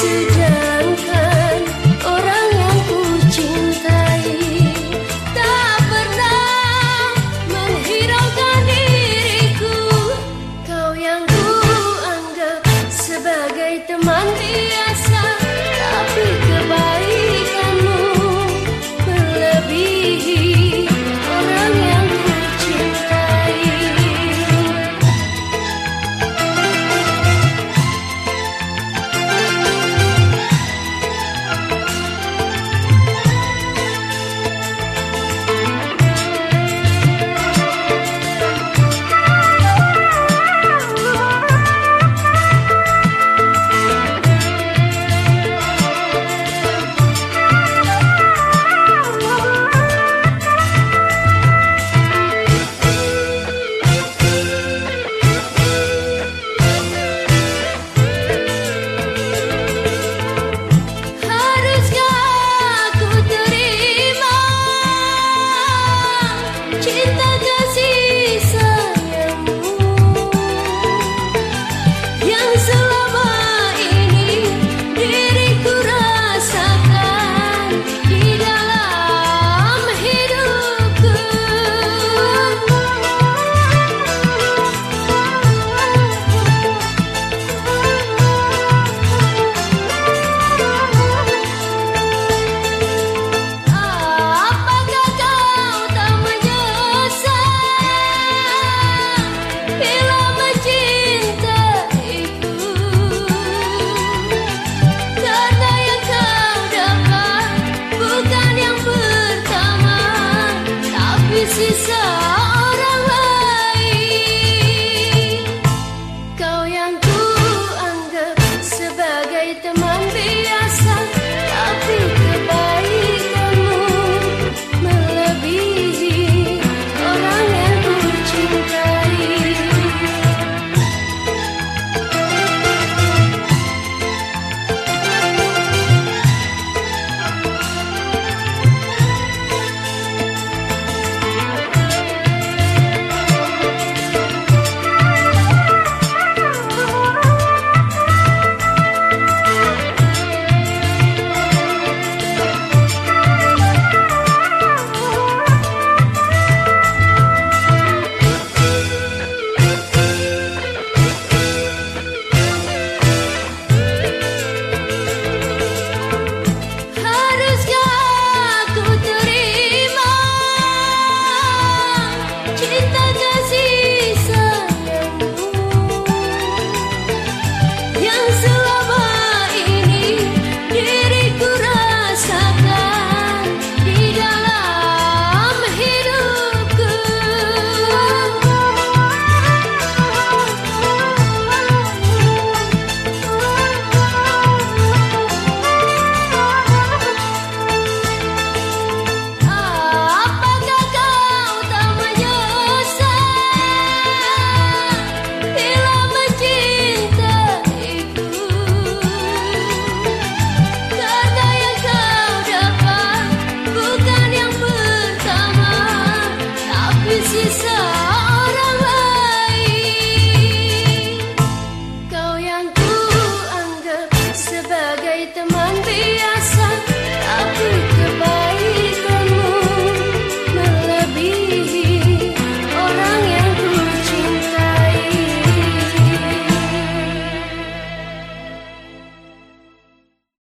to